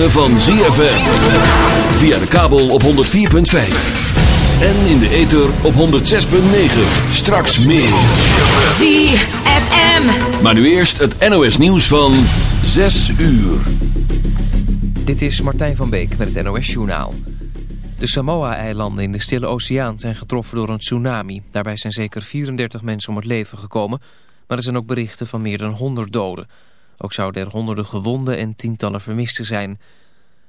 ritme van ZFM. Via de kabel op 104.5. En in de ether op 106.9. Straks meer. ZFM. Maar nu eerst het NOS nieuws van 6 uur. Dit is Martijn van Beek met het NOS Journaal. De Samoa-eilanden in de Stille Oceaan zijn getroffen door een tsunami. Daarbij zijn zeker 34 mensen om het leven gekomen. Maar er zijn ook berichten van meer dan 100 doden. Ook zouden er honderden gewonden en tientallen vermisten zijn.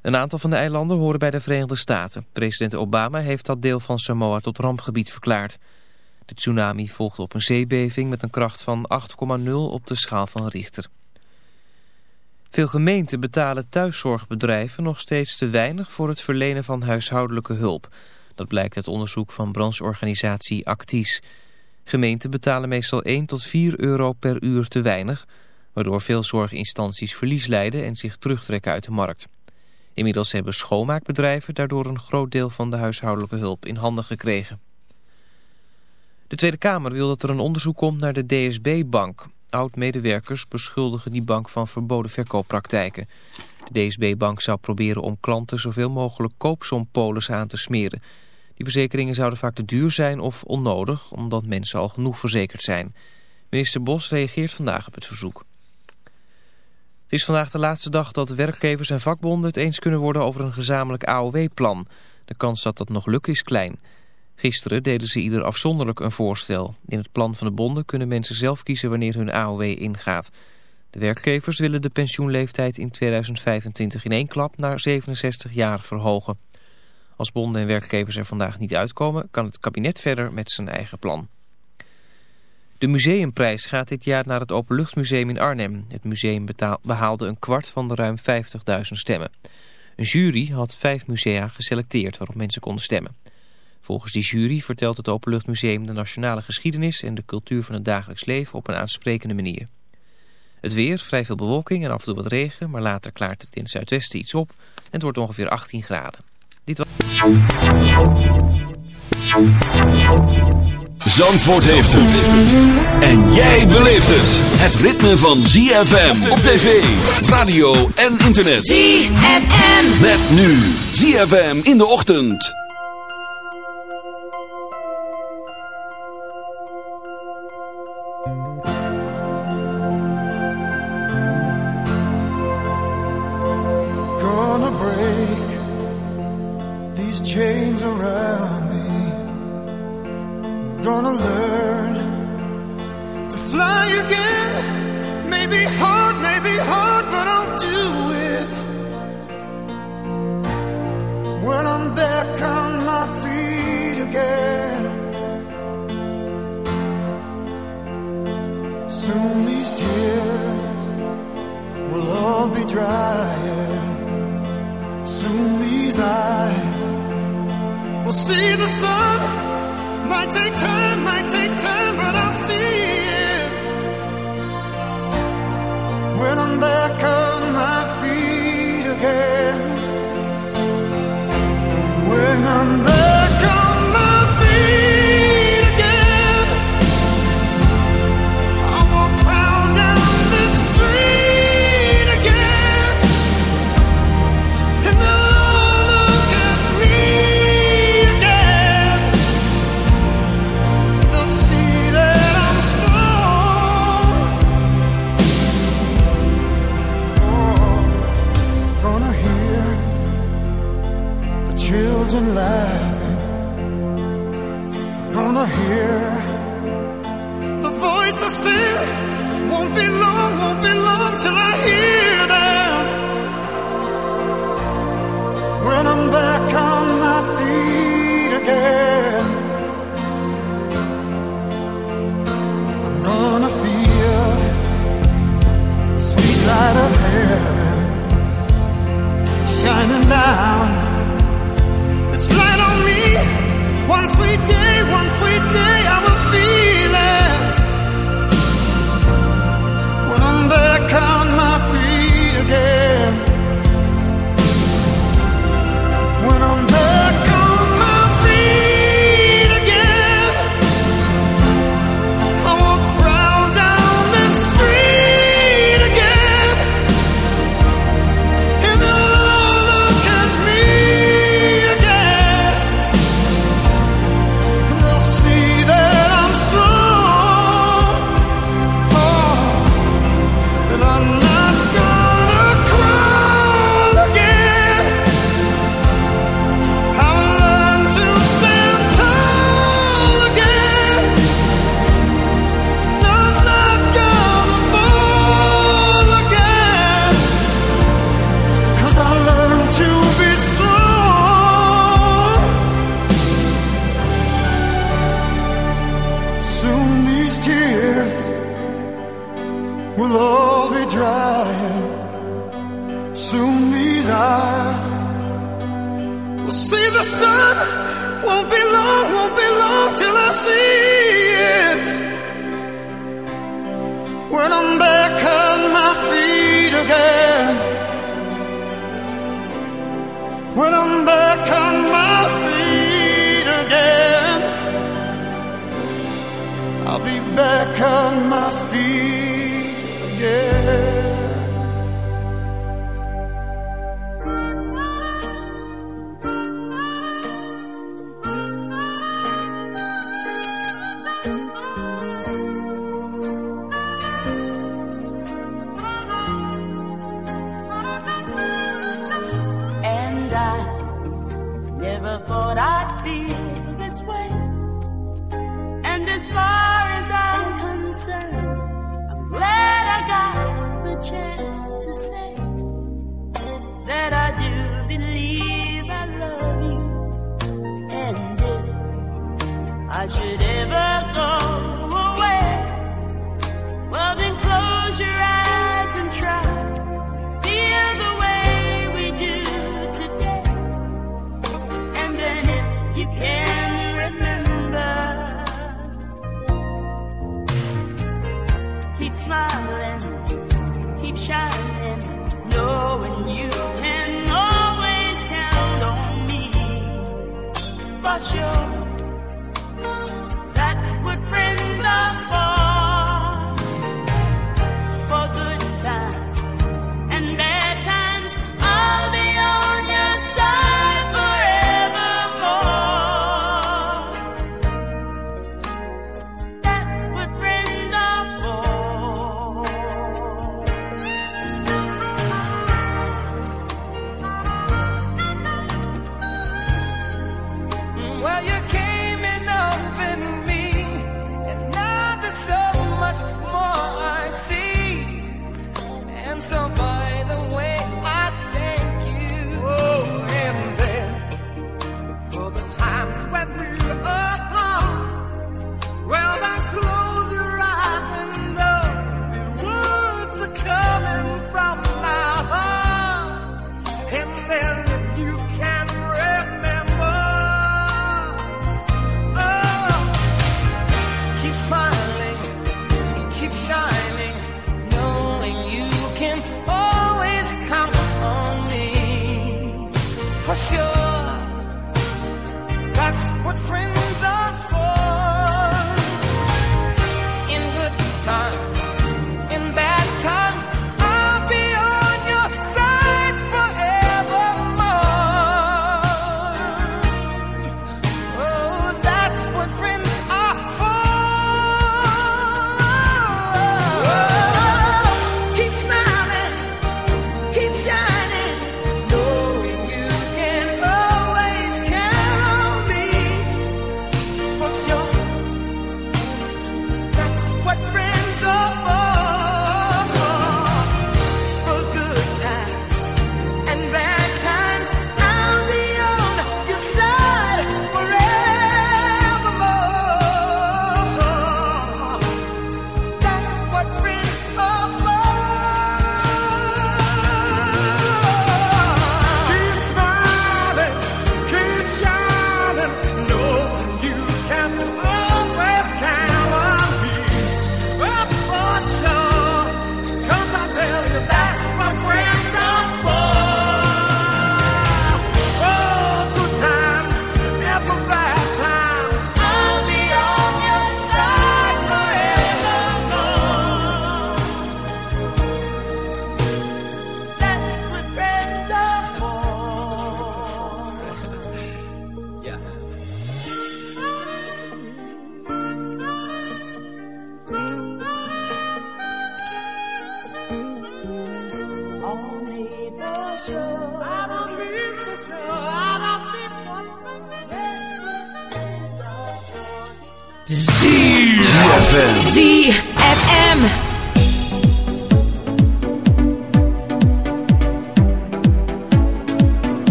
Een aantal van de eilanden horen bij de Verenigde Staten. President Obama heeft dat deel van Samoa tot rampgebied verklaard. De tsunami volgde op een zeebeving met een kracht van 8,0 op de schaal van Richter. Veel gemeenten betalen thuiszorgbedrijven nog steeds te weinig voor het verlenen van huishoudelijke hulp. Dat blijkt uit onderzoek van brancheorganisatie Actis. Gemeenten betalen meestal 1 tot 4 euro per uur te weinig waardoor veel zorginstanties verlies lijden en zich terugtrekken uit de markt. Inmiddels hebben schoonmaakbedrijven daardoor een groot deel van de huishoudelijke hulp in handen gekregen. De Tweede Kamer wil dat er een onderzoek komt naar de DSB-bank. Oud-medewerkers beschuldigen die bank van verboden verkooppraktijken. De DSB-bank zou proberen om klanten zoveel mogelijk koopsompolis aan te smeren. Die verzekeringen zouden vaak te duur zijn of onnodig, omdat mensen al genoeg verzekerd zijn. Minister Bos reageert vandaag op het verzoek. Het is vandaag de laatste dag dat werkgevers en vakbonden het eens kunnen worden over een gezamenlijk AOW-plan. De kans dat dat nog lukt is klein. Gisteren deden ze ieder afzonderlijk een voorstel. In het plan van de bonden kunnen mensen zelf kiezen wanneer hun AOW ingaat. De werkgevers willen de pensioenleeftijd in 2025 in één klap naar 67 jaar verhogen. Als bonden en werkgevers er vandaag niet uitkomen, kan het kabinet verder met zijn eigen plan. De museumprijs gaat dit jaar naar het Openluchtmuseum in Arnhem. Het museum behaalde een kwart van de ruim 50.000 stemmen. Een jury had vijf musea geselecteerd waarop mensen konden stemmen. Volgens die jury vertelt het Openluchtmuseum de nationale geschiedenis en de cultuur van het dagelijks leven op een aansprekende manier. Het weer, vrij veel bewolking en af en toe wat regen, maar later klaart het in het zuidwesten iets op en het wordt ongeveer 18 graden. Dit was... Zandvoort heeft het. En jij beleeft het. Het ritme van ZFM op tv, radio en internet. ZFM. Met nu ZFM in de ochtend. Gonna break these chains around. Gonna learn to fly again. Maybe hard, maybe hard, but I'll do it. When I'm back on my feet again. Soon these tears will all be drying. Soon these eyes will see the sun. Might take time, might take time, sweet day. you can remember. Keep smiling, keep shining, knowing you can always count on me. For sure.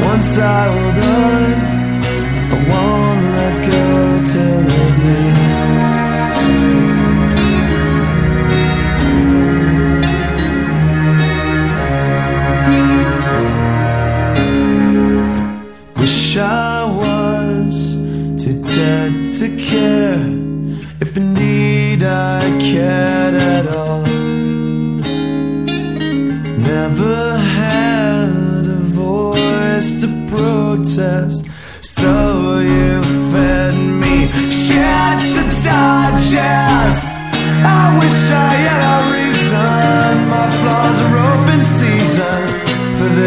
Once I hold on, I won't let go till it bleeds. Wish I was too dead to care if indeed I care.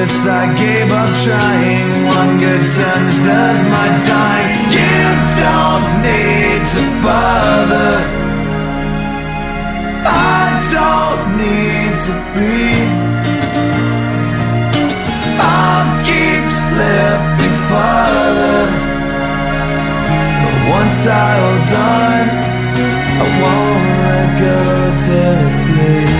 This, I gave up trying. One good turn deserves my time. You don't need to bother. I don't need to be. I'll keep slipping farther. But once I hold on, I won't let go till it bleeds.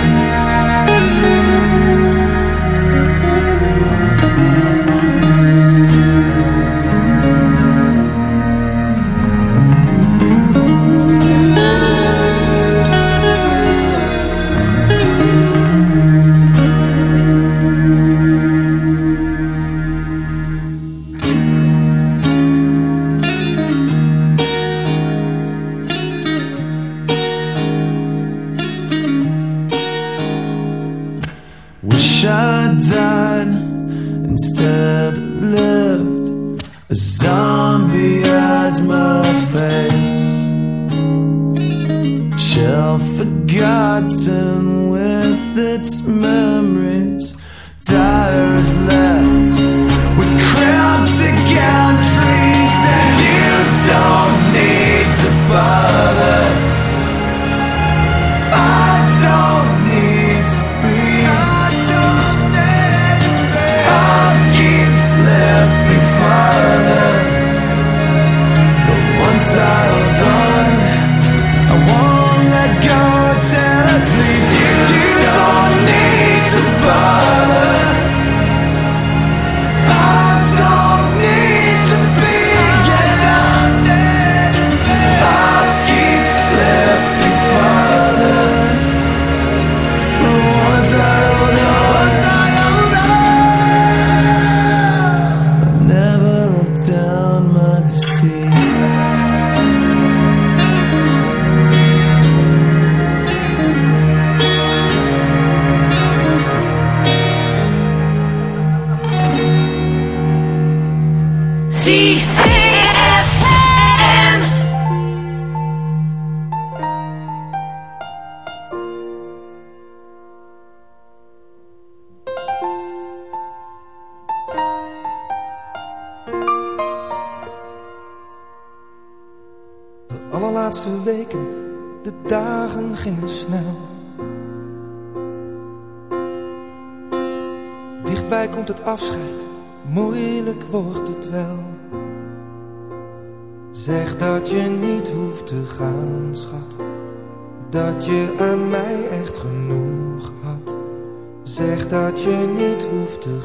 Shell forgotten with its memories. Dire is left with cryptic entries, and you don't need to bother.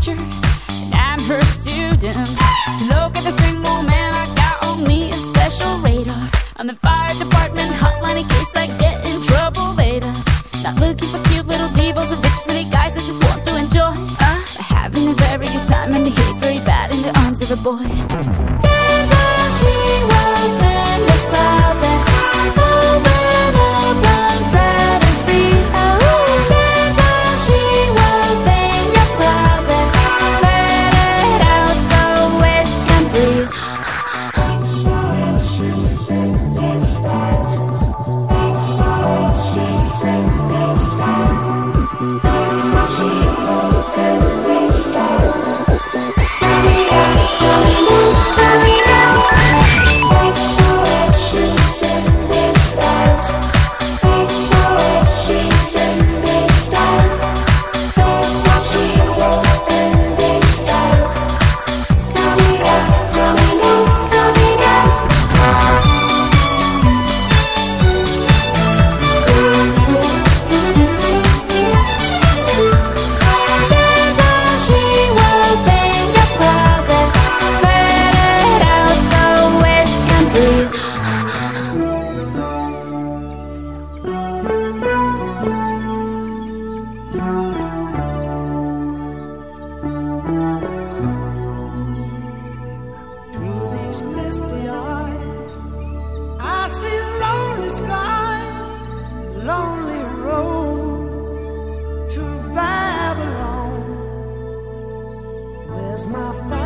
teacher, and I'm her student. To look at the single man, I got on me a special radar. On the fire department hotline in case I get in trouble later. Not looking for cute little devils or rich city guys I just want to enjoy. Uh, having a very good time and behave very bad in the arms of a boy. There's my father.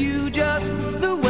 You just the way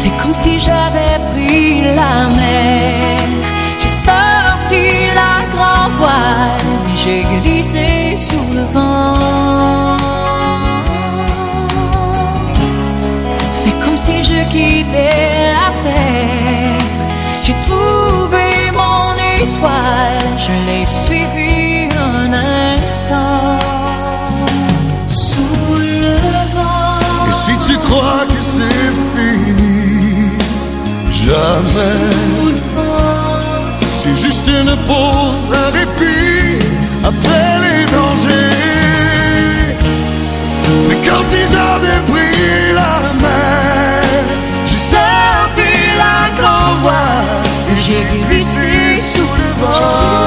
fait comme si j'avais pris la mer. J'ai sorti la grand voile, j'ai glissé sous le vent. Fait comme si je quittais la terre. J'ai trouvé mon étoile, je l'ai suivie un instant. C'est juste une pause, un répit après les dangers. Mais comme si j'avais pris la mer, j'ai sorti la grand voix et j'ai glissé sous le vent.